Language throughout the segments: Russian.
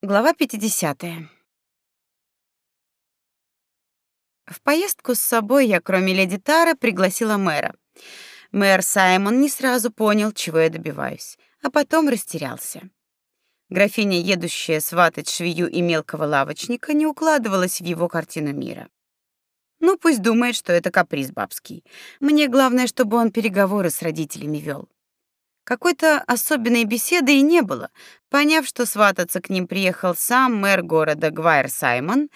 Глава 50. В поездку с собой я, кроме леди Тары, пригласила мэра. Мэр Саймон не сразу понял, чего я добиваюсь, а потом растерялся. Графиня, едущая сватать швею и мелкого лавочника, не укладывалась в его картину мира. Ну, пусть думает, что это каприз бабский. Мне главное, чтобы он переговоры с родителями вел. Какой-то особенной беседы и не было. Поняв, что свататься к ним приехал сам мэр города Гвайр Саймон,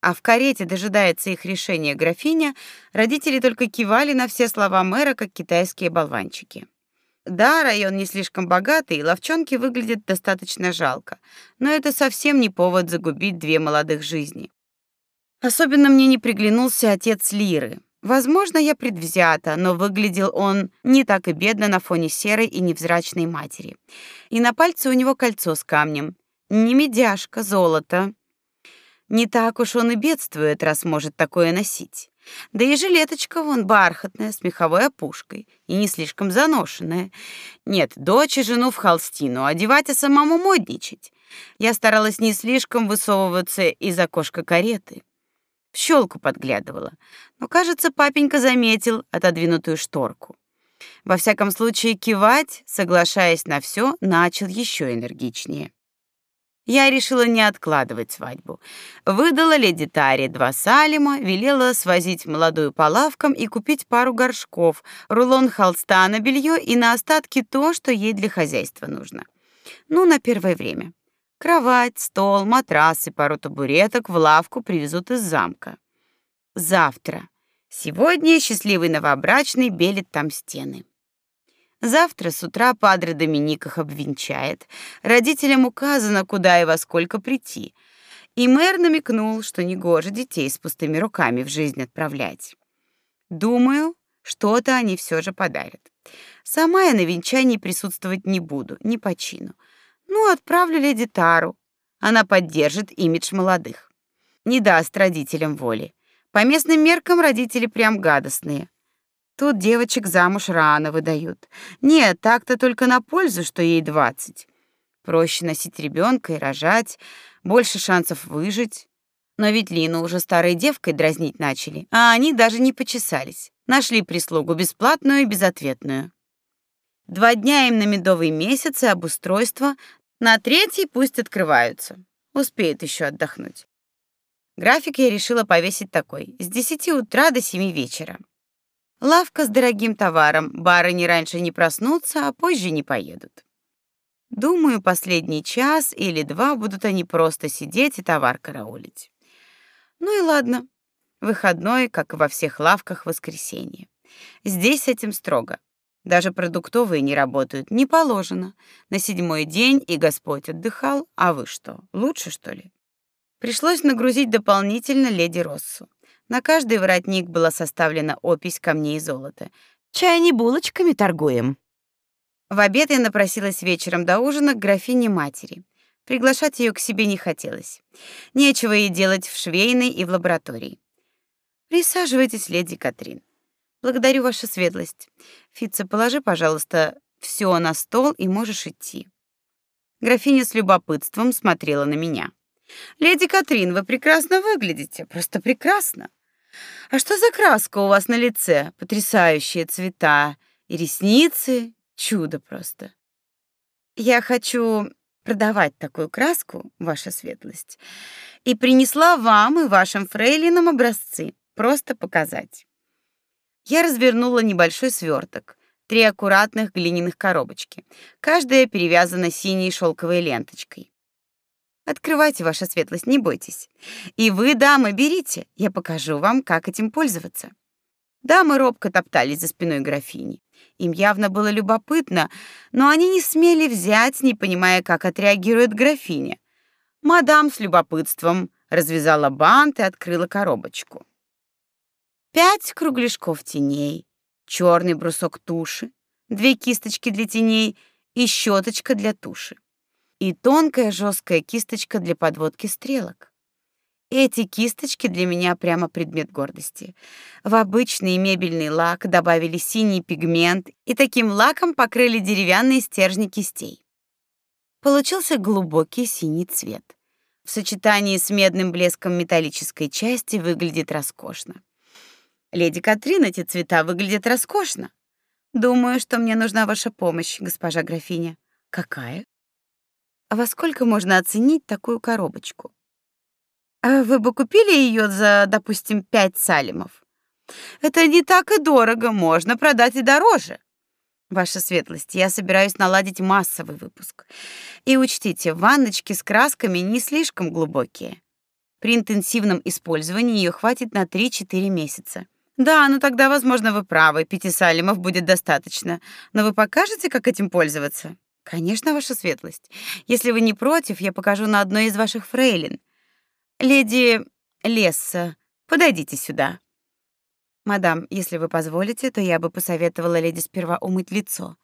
а в карете дожидается их решения графиня, родители только кивали на все слова мэра, как китайские болванчики. Да, район не слишком богатый, ловчонки выглядят достаточно жалко, но это совсем не повод загубить две молодых жизни. Особенно мне не приглянулся отец Лиры. Возможно, я предвзята, но выглядел он не так и бедно на фоне серой и невзрачной матери. И на пальце у него кольцо с камнем. Не медяшка, золото. Не так уж он и бедствует, раз может такое носить. Да и жилеточка вон бархатная, с меховой опушкой, и не слишком заношенная. Нет, дочь и жену в холстину одевать, а самому модничать. Я старалась не слишком высовываться из окошка кареты в щелку подглядывала. Но, кажется, папенька заметил отодвинутую шторку. Во всяком случае, кивать, соглашаясь на все, начал еще энергичнее. Я решила не откладывать свадьбу. Выдала леди Таре два салима, велела свозить молодую по лавкам и купить пару горшков, рулон холста на белье и на остатки то, что ей для хозяйства нужно. Ну, на первое время. Кровать, стол, матрас и пару табуреток в лавку привезут из замка. Завтра. Сегодня счастливый новобрачный белит там стены. Завтра с утра падре Доминик их обвенчает. Родителям указано, куда и во сколько прийти. И мэр намекнул, что негоже детей с пустыми руками в жизнь отправлять. Думаю, что-то они все же подарят. Сама я на венчании присутствовать не буду, не по чину. Ну, отправлю леди Тару. Она поддержит имидж молодых. Не даст родителям воли. По местным меркам родители прям гадостные. Тут девочек замуж рано выдают. Нет, так-то только на пользу, что ей двадцать. Проще носить ребенка и рожать, больше шансов выжить. Но ведь Лину уже старой девкой дразнить начали, а они даже не почесались. Нашли прислугу бесплатную и безответную. Два дня им на медовый месяц и обустройство, на третий пусть открываются. Успеют еще отдохнуть. График я решила повесить такой: с 10 утра до 7 вечера. Лавка с дорогим товаром, бары не раньше не проснутся, а позже не поедут. Думаю, последний час или два будут они просто сидеть и товар караулить. Ну и ладно. Выходной, как и во всех лавках, воскресенье. Здесь с этим строго. Даже продуктовые не работают, не положено. На седьмой день и Господь отдыхал, а вы что, лучше, что ли? Пришлось нагрузить дополнительно леди Россу. На каждый воротник была составлена опись камней и золота. Чай не булочками торгуем. В обед я напросилась вечером до ужина к графине матери. Приглашать ее к себе не хотелось. Нечего ей делать в швейной и в лаборатории. Присаживайтесь, леди Катрин. Благодарю ваша светлость. Фица, положи, пожалуйста, все на стол и можешь идти. Графиня с любопытством смотрела на меня. Леди Катрин, вы прекрасно выглядите, просто прекрасно. А что за краска у вас на лице? Потрясающие цвета и ресницы, чудо просто. Я хочу продавать такую краску, ваша светлость, и принесла вам и вашим фрейлинам образцы, просто показать. Я развернула небольшой сверток, три аккуратных глиняных коробочки, каждая перевязана синей шелковой ленточкой. Открывайте, ваша светлость, не бойтесь. И вы, дамы, берите, я покажу вам, как этим пользоваться. Дамы робко топтались за спиной графини. Им явно было любопытно, но они не смели взять, не понимая, как отреагирует графиня. Мадам с любопытством развязала бант и открыла коробочку пять кругляшков теней, черный брусок туши, две кисточки для теней и щеточка для туши. И тонкая жесткая кисточка для подводки стрелок. Эти кисточки для меня прямо предмет гордости. В обычный мебельный лак добавили синий пигмент и таким лаком покрыли деревянные стержни кистей. Получился глубокий синий цвет. в сочетании с медным блеском металлической части выглядит роскошно. Леди Катрин, эти цвета выглядят роскошно. Думаю, что мне нужна ваша помощь, госпожа графиня. Какая? А во сколько можно оценить такую коробочку? А вы бы купили ее за, допустим, пять салимов? Это не так и дорого, можно продать и дороже. Ваша светлость, я собираюсь наладить массовый выпуск. И учтите, ванночки с красками не слишком глубокие. При интенсивном использовании ее хватит на 3-4 месяца. Да, ну тогда, возможно, вы правы, пяти салимов будет достаточно. Но вы покажете, как этим пользоваться? Конечно, ваша светлость. Если вы не против, я покажу на одной из ваших фрейлин. Леди Лесса, подойдите сюда. Мадам, если вы позволите, то я бы посоветовала леди сперва умыть лицо.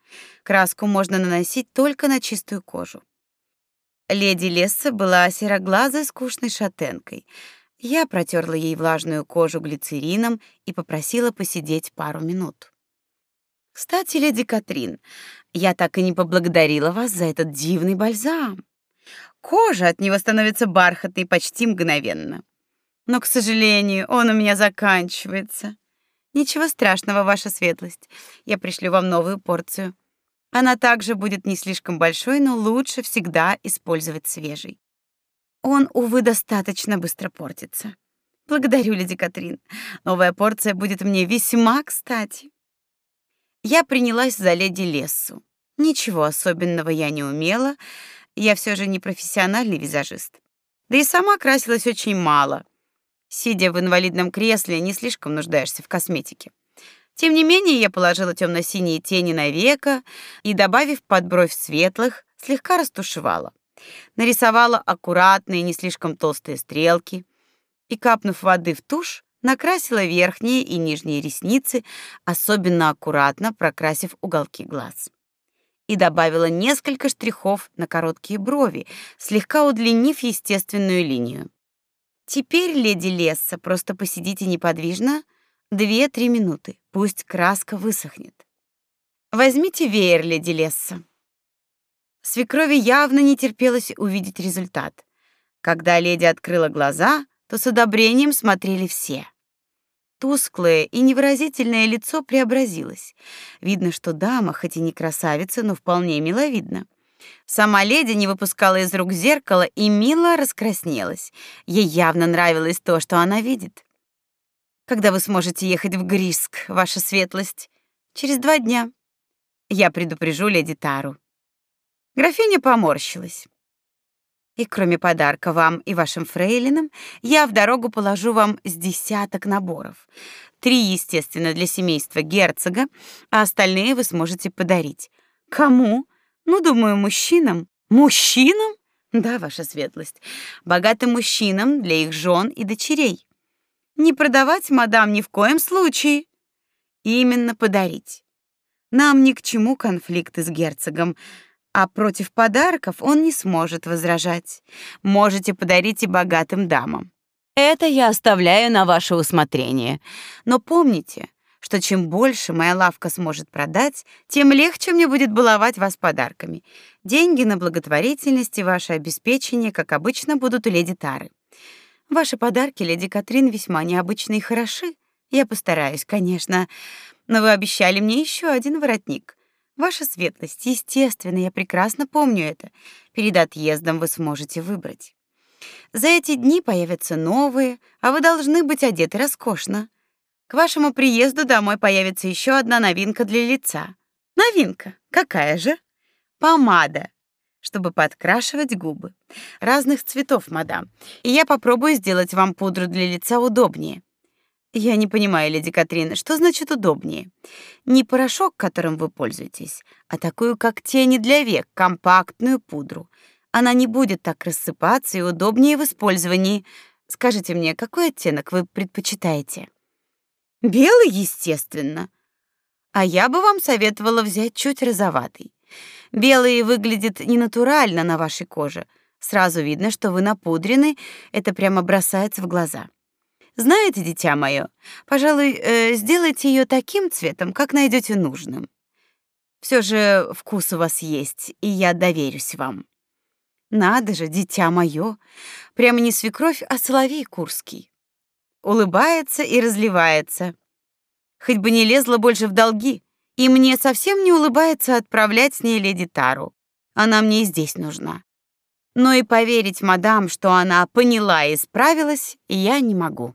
Краску можно наносить только на чистую кожу. Леди Лесса была сероглазой, скучной шатенкой. Я протерла ей влажную кожу глицерином и попросила посидеть пару минут. Кстати, леди Катрин, я так и не поблагодарила вас за этот дивный бальзам. Кожа от него становится бархатной почти мгновенно. Но, к сожалению, он у меня заканчивается. Ничего страшного, ваша светлость. Я пришлю вам новую порцию. Она также будет не слишком большой, но лучше всегда использовать свежий. Он, увы, достаточно быстро портится. Благодарю, леди Катрин. Новая порция будет мне весьма кстати. Я принялась за леди Лессу. Ничего особенного я не умела, я все же не профессиональный визажист. Да и сама красилась очень мало. Сидя в инвалидном кресле, не слишком нуждаешься в косметике. Тем не менее, я положила темно синие тени на века и, добавив под бровь светлых, слегка растушевала. Нарисовала аккуратные, не слишком толстые стрелки и, капнув воды в тушь, накрасила верхние и нижние ресницы, особенно аккуратно прокрасив уголки глаз. И добавила несколько штрихов на короткие брови, слегка удлинив естественную линию. Теперь, леди Лесса, просто посидите неподвижно две-три минуты. Пусть краска высохнет. Возьмите веер, леди Лесса. Свекрови явно не терпелось увидеть результат. Когда леди открыла глаза, то с одобрением смотрели все. Тусклое и невыразительное лицо преобразилось. Видно, что дама, хоть и не красавица, но вполне миловидна. Сама леди не выпускала из рук зеркало и мило раскраснелась. Ей явно нравилось то, что она видит. Когда вы сможете ехать в Гриск, ваша светлость? Через два дня. Я предупрежу леди Тару. Графиня поморщилась. И кроме подарка вам и вашим фрейлинам, я в дорогу положу вам с десяток наборов. Три, естественно, для семейства герцога, а остальные вы сможете подарить. Кому? Ну, думаю, мужчинам. Мужчинам? Да, ваша светлость. Богатым мужчинам для их жен и дочерей. Не продавать, мадам, ни в коем случае. Именно подарить. Нам ни к чему конфликты с герцогом, а против подарков он не сможет возражать. Можете подарить и богатым дамам. Это я оставляю на ваше усмотрение. Но помните, что чем больше моя лавка сможет продать, тем легче мне будет баловать вас подарками. Деньги на благотворительность и ваше обеспечение, как обычно, будут у леди Тары. Ваши подарки, леди Катрин, весьма необычные и хороши. Я постараюсь, конечно, но вы обещали мне еще один воротник. Ваша светлость, естественно, я прекрасно помню это. Перед отъездом вы сможете выбрать. За эти дни появятся новые, а вы должны быть одеты роскошно. К вашему приезду домой появится еще одна новинка для лица. Новинка. Какая же? Помада, чтобы подкрашивать губы. Разных цветов, мадам. И я попробую сделать вам пудру для лица удобнее. Я не понимаю, леди Катрин, что значит удобнее? Не порошок, которым вы пользуетесь, а такую, как тени для век, компактную пудру. Она не будет так рассыпаться и удобнее в использовании. Скажите мне, какой оттенок вы предпочитаете? Белый, естественно. А я бы вам советовала взять чуть розоватый. Белый выглядит ненатурально на вашей коже. Сразу видно, что вы напудрены, это прямо бросается в глаза. Знаете, дитя мое, пожалуй, э, сделайте ее таким цветом, как найдете нужным. Все же вкус у вас есть, и я доверюсь вам. Надо же, дитя мое, прямо не свекровь, а соловей курский. Улыбается и разливается. Хоть бы не лезла больше в долги, и мне совсем не улыбается отправлять с ней леди Тару. Она мне и здесь нужна. Но и поверить мадам, что она поняла и исправилась, я не могу.